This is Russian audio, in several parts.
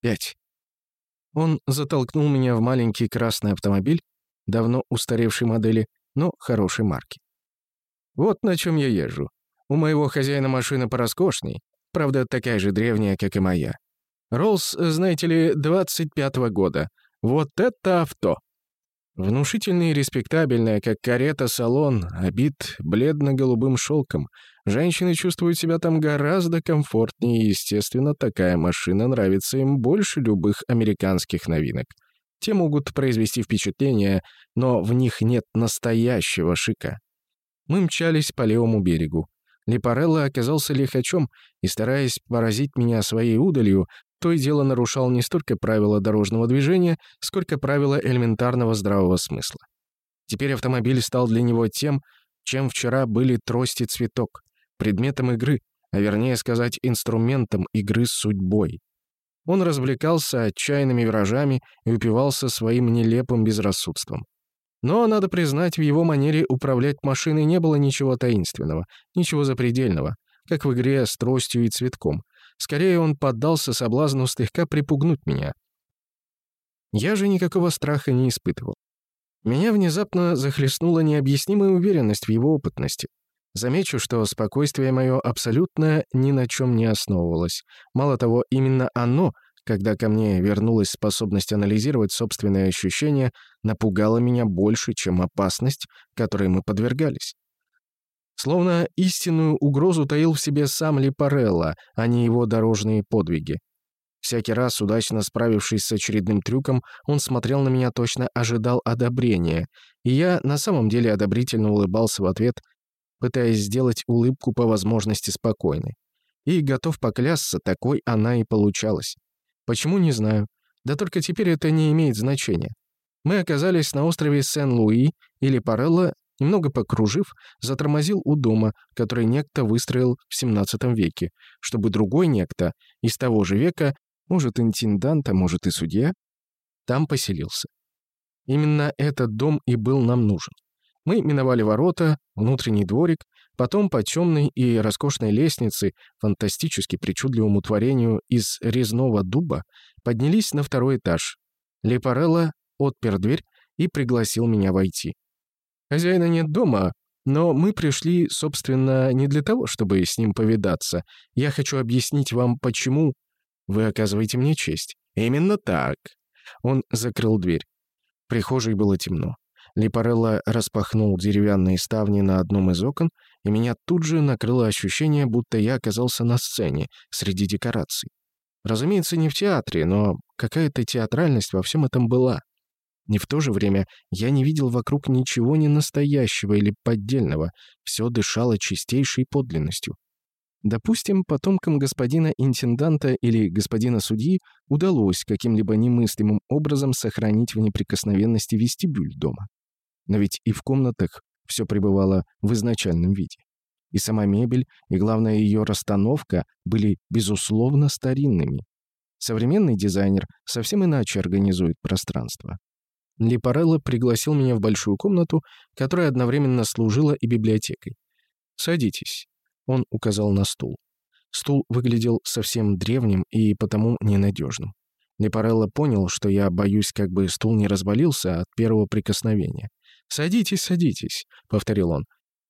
Пять. Он затолкнул меня в маленький красный автомобиль, давно устаревшей модели, но хорошей марки. Вот на чем я езжу. У моего хозяина машина пороскошней, правда, такая же древняя, как и моя. Роллс, знаете ли, 25-го года. Вот это авто! Внушительный и респектабельный, как карета-салон, обит бледно-голубым шелком. Женщины чувствуют себя там гораздо комфортнее, и, естественно, такая машина нравится им больше любых американских новинок. Те могут произвести впечатление, но в них нет настоящего шика. Мы мчались по левому берегу. Лепарелло оказался лихачом и, стараясь поразить меня своей удалью, то и дело нарушал не столько правила дорожного движения, сколько правила элементарного здравого смысла. Теперь автомобиль стал для него тем, чем вчера были трости цветок, предметом игры, а вернее сказать, инструментом игры с судьбой. Он развлекался отчаянными виражами и упивался своим нелепым безрассудством. Но, надо признать, в его манере управлять машиной не было ничего таинственного, ничего запредельного, как в игре с тростью и цветком. Скорее, он поддался соблазну слегка припугнуть меня. Я же никакого страха не испытывал. Меня внезапно захлестнула необъяснимая уверенность в его опытности. Замечу, что спокойствие мое абсолютно ни на чем не основывалось. Мало того, именно оно, когда ко мне вернулась способность анализировать собственные ощущения, напугало меня больше, чем опасность, которой мы подвергались. Словно истинную угрозу таил в себе сам Липарелло, а не его дорожные подвиги. Всякий раз, удачно справившись с очередным трюком, он смотрел на меня точно ожидал одобрения, и я на самом деле одобрительно улыбался в ответ, пытаясь сделать улыбку по возможности спокойной. И готов поклясться, такой она и получалась. Почему, не знаю. Да только теперь это не имеет значения. Мы оказались на острове Сен-Луи, или Парелло Немного покружив, затормозил у дома, который некто выстроил в 17 веке, чтобы другой некто из того же века, может, интендант, а может и судья, там поселился. Именно этот дом и был нам нужен. Мы миновали ворота, внутренний дворик, потом по темной и роскошной лестнице, фантастически причудливому творению из резного дуба, поднялись на второй этаж. Лепарелло отпер дверь и пригласил меня войти. Хозяина нет дома, но мы пришли, собственно, не для того, чтобы с ним повидаться. Я хочу объяснить вам, почему вы оказываете мне честь. Именно так. Он закрыл дверь. В прихожей было темно. Липарелло распахнул деревянные ставни на одном из окон, и меня тут же накрыло ощущение, будто я оказался на сцене, среди декораций. Разумеется, не в театре, но какая-то театральность во всем этом была. И в то же время я не видел вокруг ничего не настоящего или поддельного, все дышало чистейшей подлинностью. Допустим, потомкам господина интенданта или господина судьи удалось каким-либо немыслимым образом сохранить в неприкосновенности вестибюль дома. Но ведь и в комнатах все пребывало в изначальном виде. И сама мебель, и, главное, ее расстановка были, безусловно, старинными. Современный дизайнер совсем иначе организует пространство. Липарелло пригласил меня в большую комнату, которая одновременно служила и библиотекой. «Садитесь», — он указал на стул. Стул выглядел совсем древним и потому ненадежным. Липарелло понял, что я боюсь, как бы стул не развалился от первого прикосновения. «Садитесь, садитесь», — повторил он.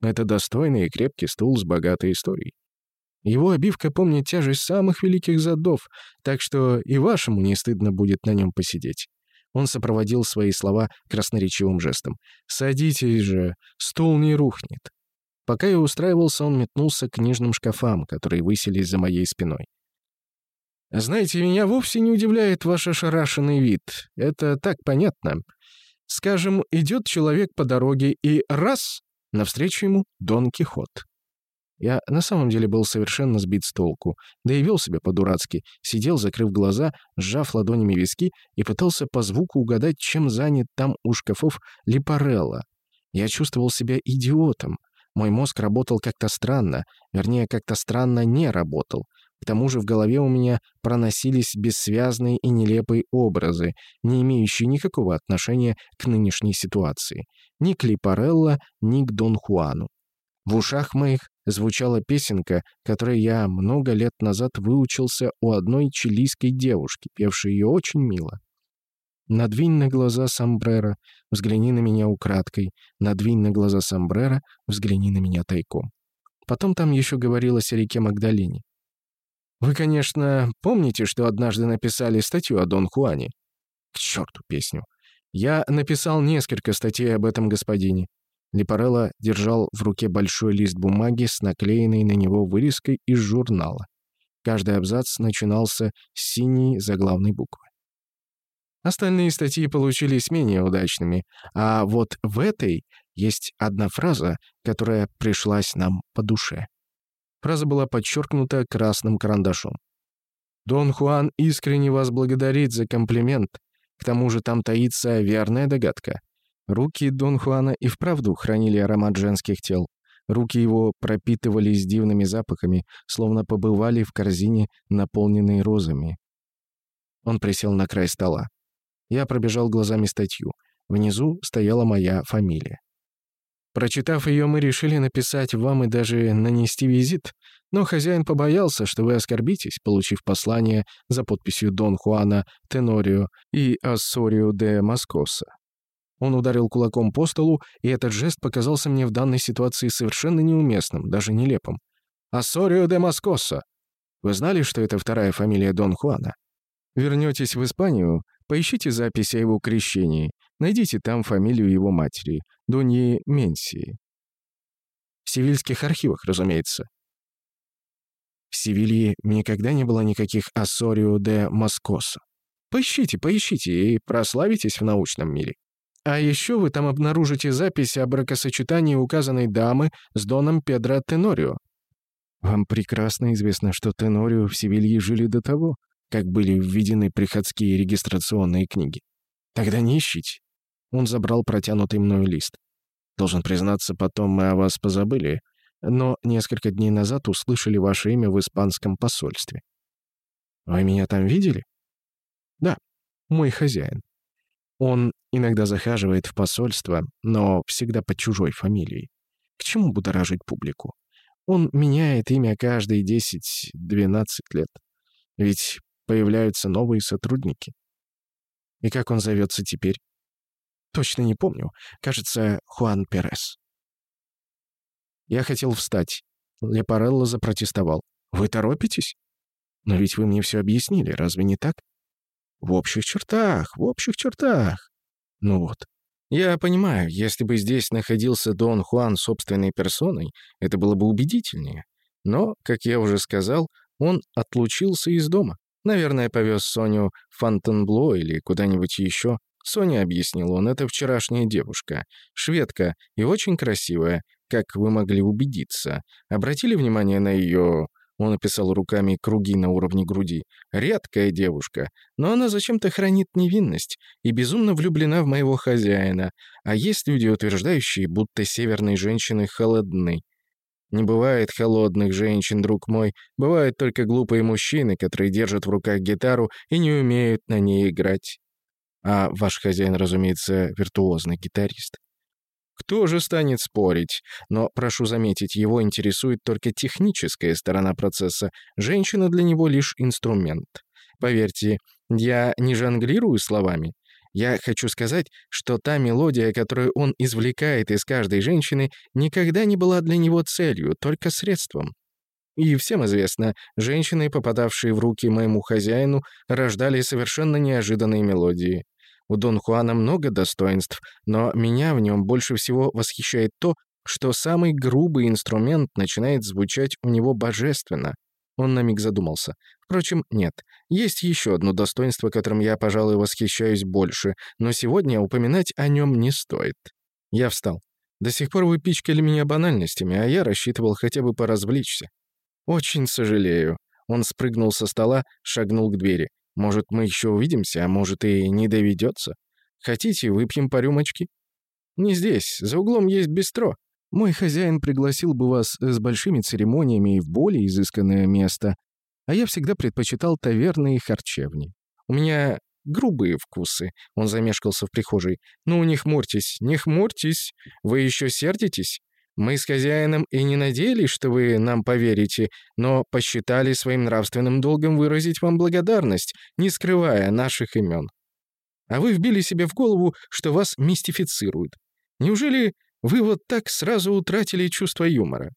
«Это достойный и крепкий стул с богатой историей. Его обивка помнит тяжесть самых великих задов, так что и вашему не стыдно будет на нем посидеть. Он сопроводил свои слова красноречивым жестом. «Садитесь же, стул не рухнет». Пока я устраивался, он метнулся к книжным шкафам, которые высились за моей спиной. «Знаете, меня вовсе не удивляет ваш ошарашенный вид. Это так понятно. Скажем, идет человек по дороге, и раз — навстречу ему Дон Кихот. Я на самом деле был совершенно сбит с толку, да и вел себя по-дурацки, сидел, закрыв глаза, сжав ладонями виски и пытался по звуку угадать, чем занят там у шкафов Липарелло. Я чувствовал себя идиотом. Мой мозг работал как-то странно, вернее, как-то странно не работал. К тому же в голове у меня проносились бессвязные и нелепые образы, не имеющие никакого отношения к нынешней ситуации. Ни к Липарелло, ни к Дон Хуану. В ушах моих звучала песенка, которой я много лет назад выучился у одной чилийской девушки, певшей ее очень мило. Надвинь на глаза сомбреро, взгляни на меня украдкой, надвинь на глаза сомбреро, взгляни на меня тайком. Потом там еще говорилось о реке Магдалине. Вы, конечно, помните, что однажды написали статью о Дон Хуане? К черту песню. Я написал несколько статей об этом господине. Лепарелло держал в руке большой лист бумаги с наклеенной на него вырезкой из журнала. Каждый абзац начинался с синей заглавной буквы. Остальные статьи получились менее удачными, а вот в этой есть одна фраза, которая пришлась нам по душе. Фраза была подчеркнута красным карандашом. «Дон Хуан искренне вас благодарит за комплимент. К тому же там таится верная догадка. Руки Дон Хуана и вправду хранили аромат женских тел. Руки его пропитывались дивными запахами, словно побывали в корзине, наполненной розами. Он присел на край стола. Я пробежал глазами статью. Внизу стояла моя фамилия. Прочитав ее, мы решили написать вам и даже нанести визит, но хозяин побоялся, что вы оскорбитесь, получив послание за подписью Дон Хуана Тенорио и Ассорио де Маскоса. Он ударил кулаком по столу, и этот жест показался мне в данной ситуации совершенно неуместным, даже нелепым. «Ассорио де Маскоса! Вы знали, что это вторая фамилия Дон Хуана? Вернетесь в Испанию, поищите запись о его крещении, найдите там фамилию его матери, Доньи Менсии. В севильских архивах, разумеется. В Севилье никогда не было никаких Ассорио де Маскоса. Поищите, поищите и прославитесь в научном мире. А еще вы там обнаружите запись о бракосочетании указанной дамы с Доном Педро Тенорио. Вам прекрасно известно, что Тенорио в Севилье жили до того, как были введены приходские регистрационные книги. Тогда не ищите. Он забрал протянутый мною лист. Должен признаться, потом мы о вас позабыли, но несколько дней назад услышали ваше имя в испанском посольстве. Вы меня там видели? Да, мой хозяин. Он иногда захаживает в посольство, но всегда под чужой фамилией. К чему будоражить публику? Он меняет имя каждые 10-12 лет. Ведь появляются новые сотрудники. И как он зовется теперь? Точно не помню. Кажется, Хуан Перес. Я хотел встать. Лепарелло запротестовал. «Вы торопитесь? Но ведь вы мне все объяснили, разве не так?» «В общих чертах, в общих чертах». «Ну вот. Я понимаю, если бы здесь находился Дон Хуан собственной персоной, это было бы убедительнее. Но, как я уже сказал, он отлучился из дома. Наверное, повез Соню в Фонтенбло или куда-нибудь еще. Соня, объяснил он, это вчерашняя девушка. Шведка и очень красивая, как вы могли убедиться. Обратили внимание на ее... Он описал руками круги на уровне груди. «Редкая девушка, но она зачем-то хранит невинность и безумно влюблена в моего хозяина. А есть люди, утверждающие, будто северные женщины холодны. Не бывает холодных женщин, друг мой. Бывают только глупые мужчины, которые держат в руках гитару и не умеют на ней играть. А ваш хозяин, разумеется, виртуозный гитарист. Кто же станет спорить? Но, прошу заметить, его интересует только техническая сторона процесса. Женщина для него лишь инструмент. Поверьте, я не жонглирую словами. Я хочу сказать, что та мелодия, которую он извлекает из каждой женщины, никогда не была для него целью, только средством. И всем известно, женщины, попадавшие в руки моему хозяину, рождали совершенно неожиданные мелодии. У Дон Хуана много достоинств, но меня в нем больше всего восхищает то, что самый грубый инструмент начинает звучать у него божественно. Он на миг задумался. Впрочем, нет. Есть еще одно достоинство, которым я, пожалуй, восхищаюсь больше, но сегодня упоминать о нем не стоит. Я встал. До сих пор вы пичкали меня банальностями, а я рассчитывал хотя бы поразвлечься. Очень сожалею. Он спрыгнул со стола, шагнул к двери. Может, мы еще увидимся, а может и не доведется. Хотите, выпьем по рюмочке? Не здесь, за углом есть бистро. Мой хозяин пригласил бы вас с большими церемониями и в более изысканное место, а я всегда предпочитал таверны и харчевни. У меня грубые вкусы. Он замешкался в прихожей. «Ну, не хмурьтесь, не хмурьтесь. Вы еще сердитесь? Мы с хозяином и не надеялись, что вы нам поверите, но посчитали своим нравственным долгом выразить вам благодарность, не скрывая наших имен. А вы вбили себе в голову, что вас мистифицируют. Неужели вы вот так сразу утратили чувство юмора?